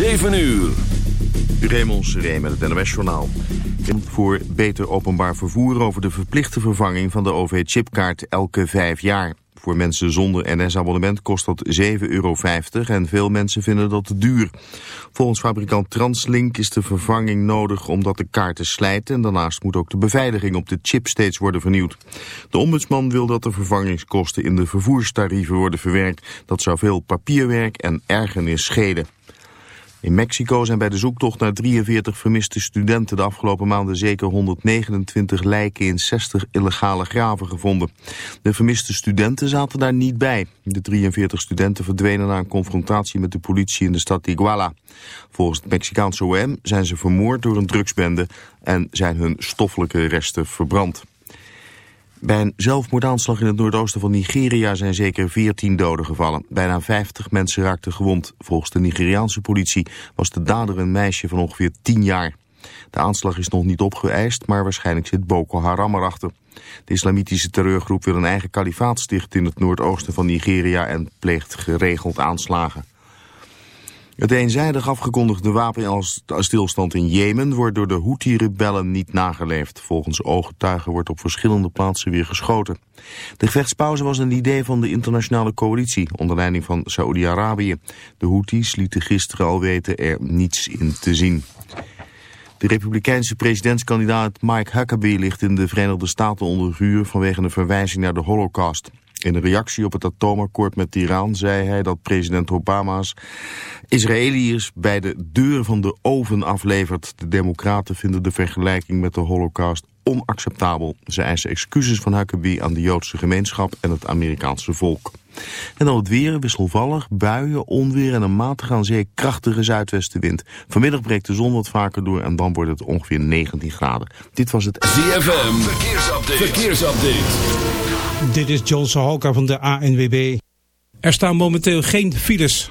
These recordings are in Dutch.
7 uur. Raymond Seré met het NOS-journaal. Voor beter openbaar vervoer over de verplichte vervanging van de OV-chipkaart elke vijf jaar. Voor mensen zonder NS-abonnement kost dat 7,50 euro en veel mensen vinden dat te duur. Volgens fabrikant Translink is de vervanging nodig omdat de kaarten slijten en daarnaast moet ook de beveiliging op de chip steeds worden vernieuwd. De ombudsman wil dat de vervangingskosten in de vervoerstarieven worden verwerkt. Dat zou veel papierwerk en ergernis schelen. In Mexico zijn bij de zoektocht naar 43 vermiste studenten de afgelopen maanden zeker 129 lijken in 60 illegale graven gevonden. De vermiste studenten zaten daar niet bij. De 43 studenten verdwenen na een confrontatie met de politie in de stad Iguala. Volgens het Mexicaanse OM zijn ze vermoord door een drugsbende en zijn hun stoffelijke resten verbrand. Bij een zelfmoordaanslag in het noordoosten van Nigeria zijn zeker 14 doden gevallen. Bijna 50 mensen raakten gewond. Volgens de Nigeriaanse politie was de dader een meisje van ongeveer 10 jaar. De aanslag is nog niet opgeëist, maar waarschijnlijk zit Boko Haram erachter. De islamitische terreurgroep wil een eigen kalifaat stichten in het noordoosten van Nigeria en pleegt geregeld aanslagen. Het eenzijdig afgekondigde wapenstilstand in Jemen wordt door de Houthi-rebellen niet nageleefd. Volgens ooggetuigen wordt op verschillende plaatsen weer geschoten. De gevechtspauze was een idee van de internationale coalitie onder leiding van Saoedi-Arabië. De Houthis lieten gisteren al weten er niets in te zien. De republikeinse presidentskandidaat Mike Huckabee ligt in de Verenigde Staten onder vuur vanwege een verwijzing naar de holocaust. In een reactie op het atoomakkoord met Iran zei hij dat president Obama's Israëliërs bij de deur van de oven aflevert. De democraten vinden de vergelijking met de holocaust onacceptabel. Ze eisen excuses van Huckabee aan de Joodse gemeenschap en het Amerikaanse volk. En dan het weer, wisselvallig, buien, onweer en een matige aan zee krachtige zuidwestenwind. Vanmiddag breekt de zon wat vaker door en dan wordt het ongeveer 19 graden. Dit was het ZFM, verkeersupdate. verkeersupdate. Dit is John Sahoka van de ANWB. Er staan momenteel geen files.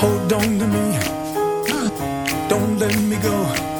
Hold on to me. Don't let me go.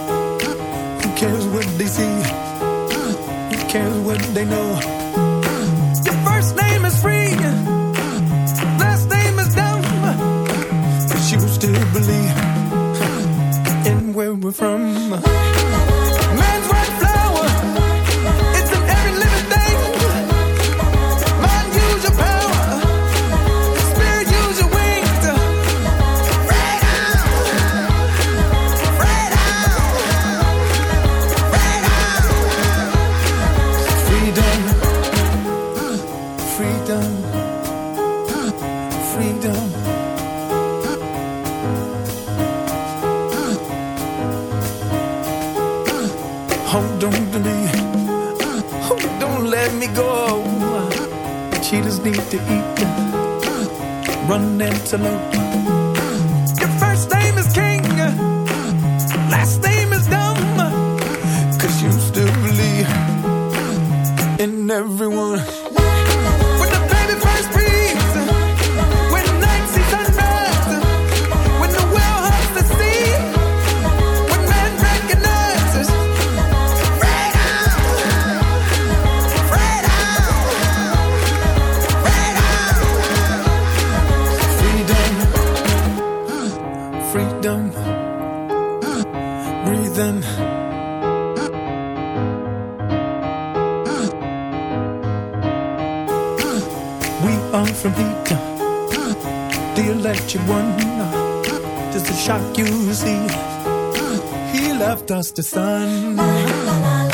you see, he left us to sun.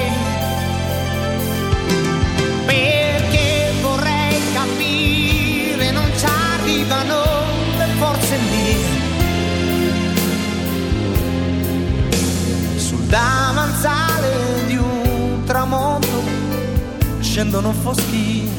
da avanzale di un tramonto scendono foschi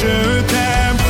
je t'aime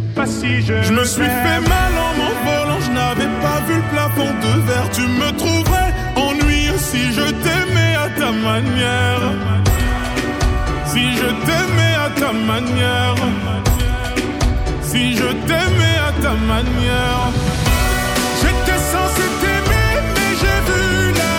je. Me suis fait mal en mon m'envolant, je n'avais pas vu le plafond de verre. Tu me trouverais ennuyeux si je t'aimais à ta manière. Si je t'aimais à ta manière. Si je t'aimais à ta manière. J'étais censé t'aimer, mais j'ai vu la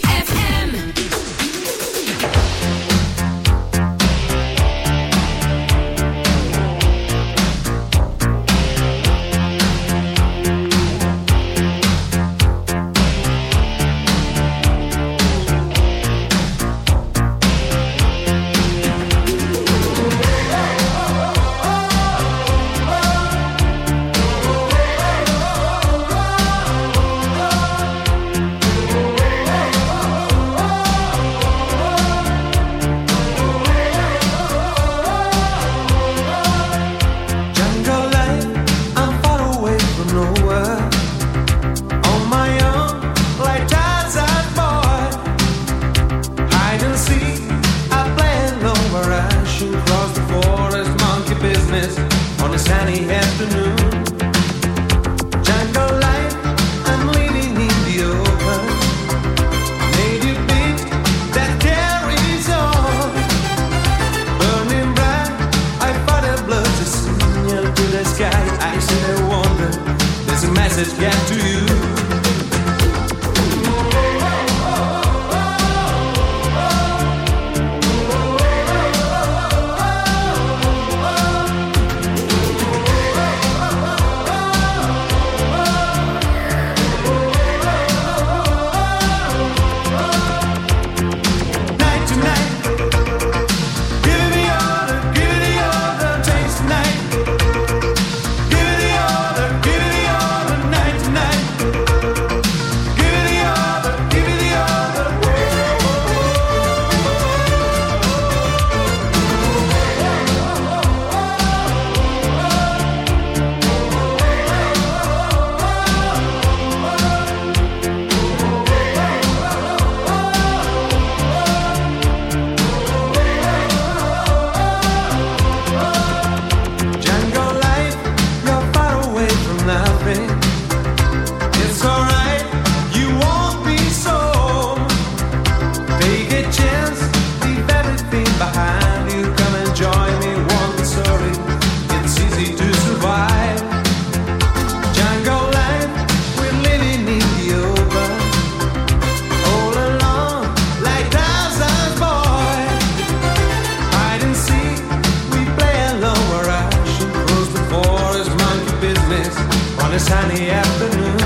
sunny afternoon.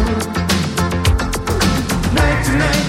Night to night.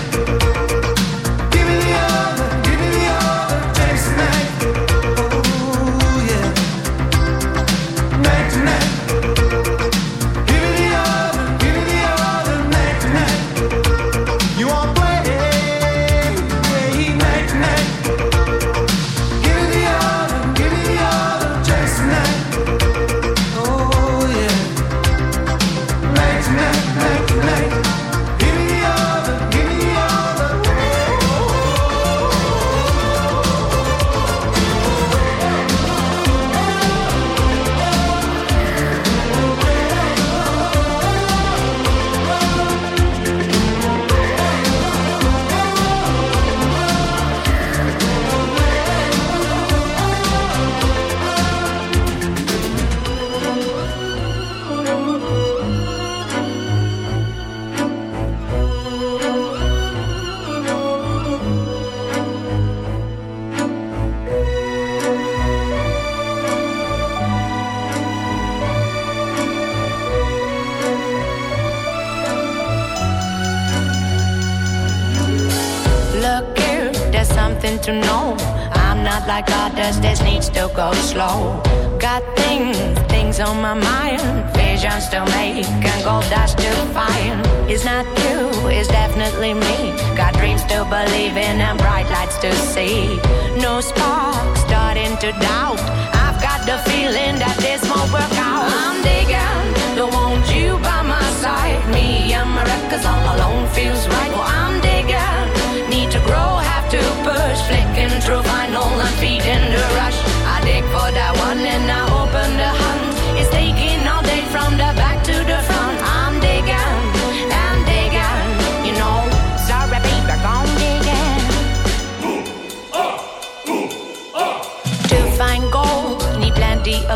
on my mind. Vision make and gold dust to find. It's not you, it's definitely me. Got dreams to believe in and bright lights to see. No spark starting to doubt. I've got the feeling that this won't work out. I'm digging, don't want you by my side. Me and my records all alone feels right. Well, I'm digging, need to grow, have to push, flicking through.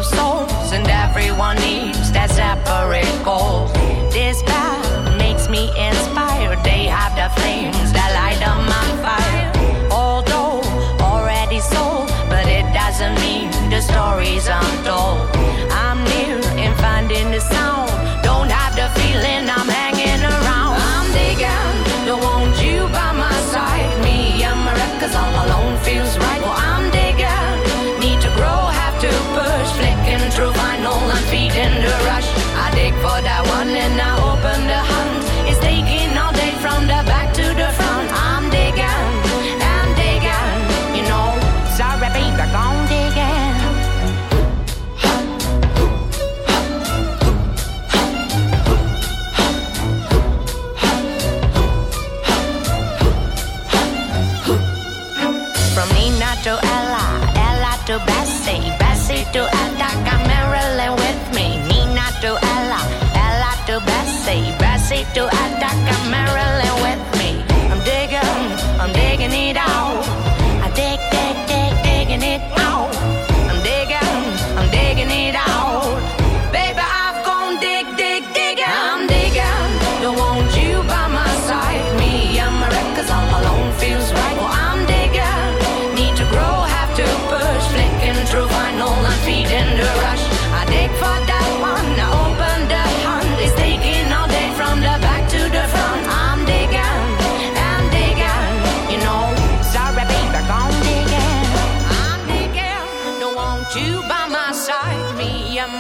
of souls, and everyone needs their separate goal. This path makes me inspired. They have the flames that light up my fire. Although already sold, but it doesn't mean the stories aren't. do I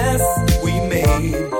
mess we made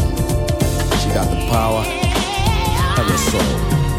got the power of her soul.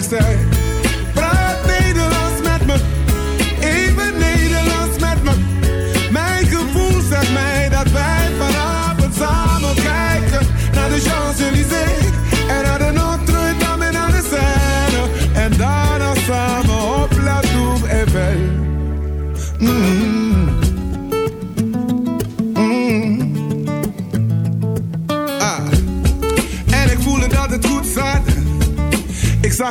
next day.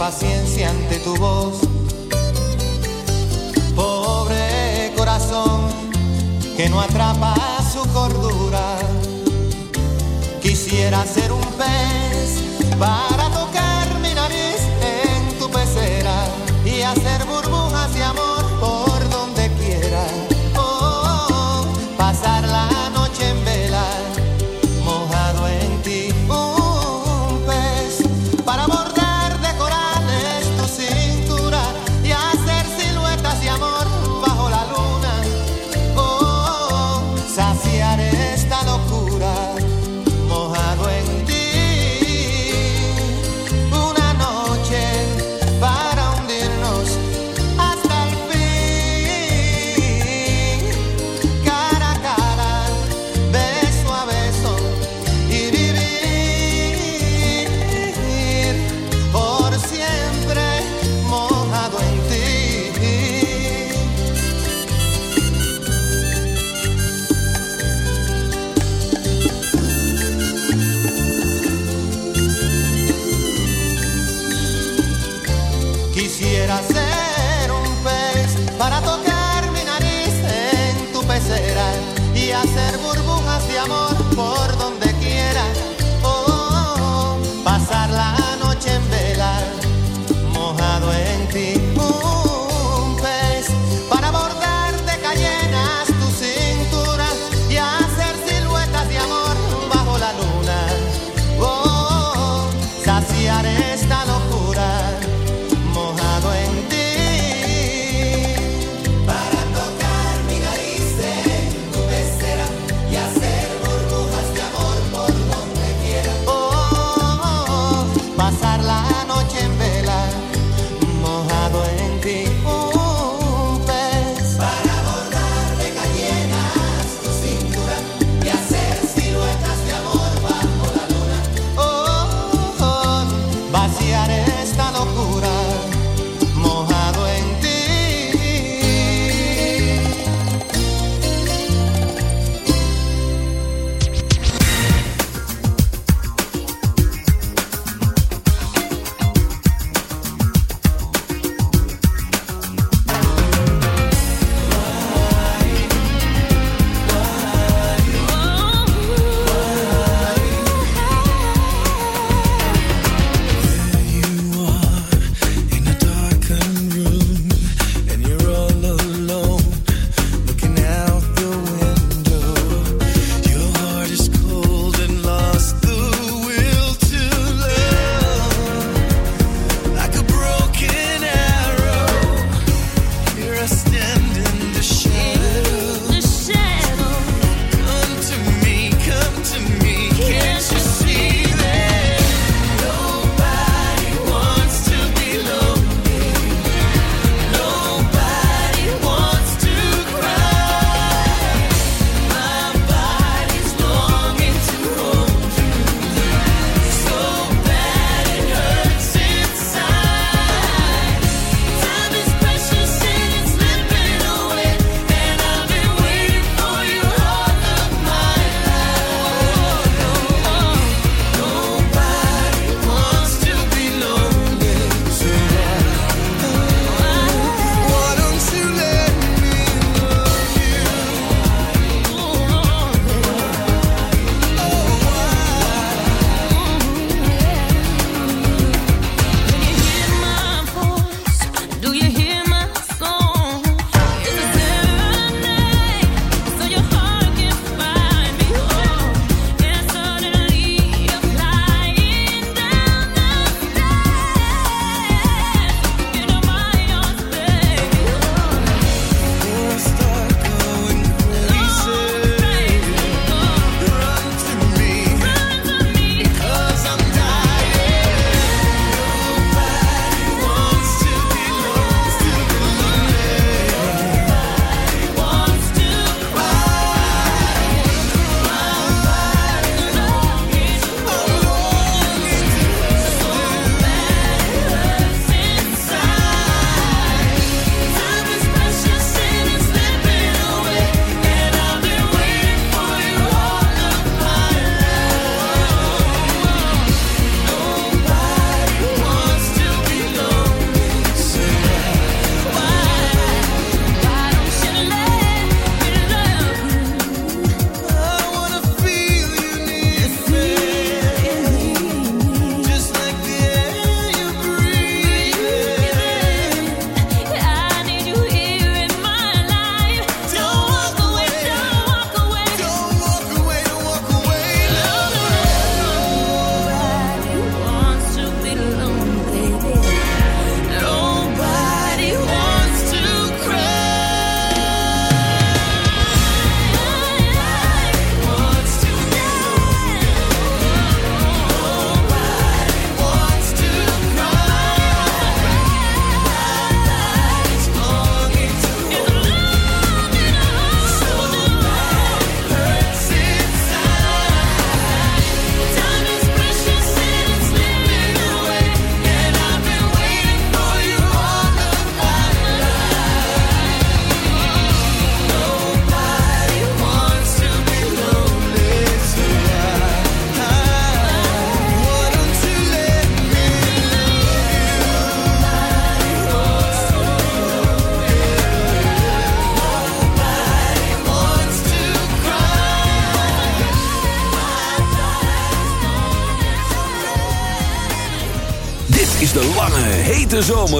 paciencia ante tu voz. Pobre corazón que no atrapa de amor por donde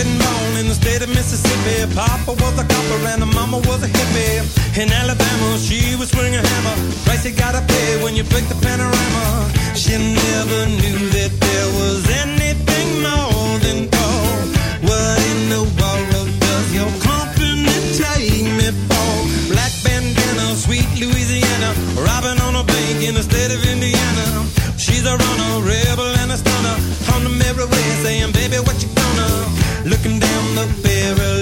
In the state of Mississippi. Papa was a copper and mama was a hippie. In Alabama, she was swinging a hammer. Price you gotta pay when you break the panorama. She never knew that there was anything more than gold. What in the world does your company take me for? Black bandana, sweet Louisiana, robbing on a bank in the state of Indiana. She's a runner, rebel and a stunner. On the mirror way saying, baby, what you a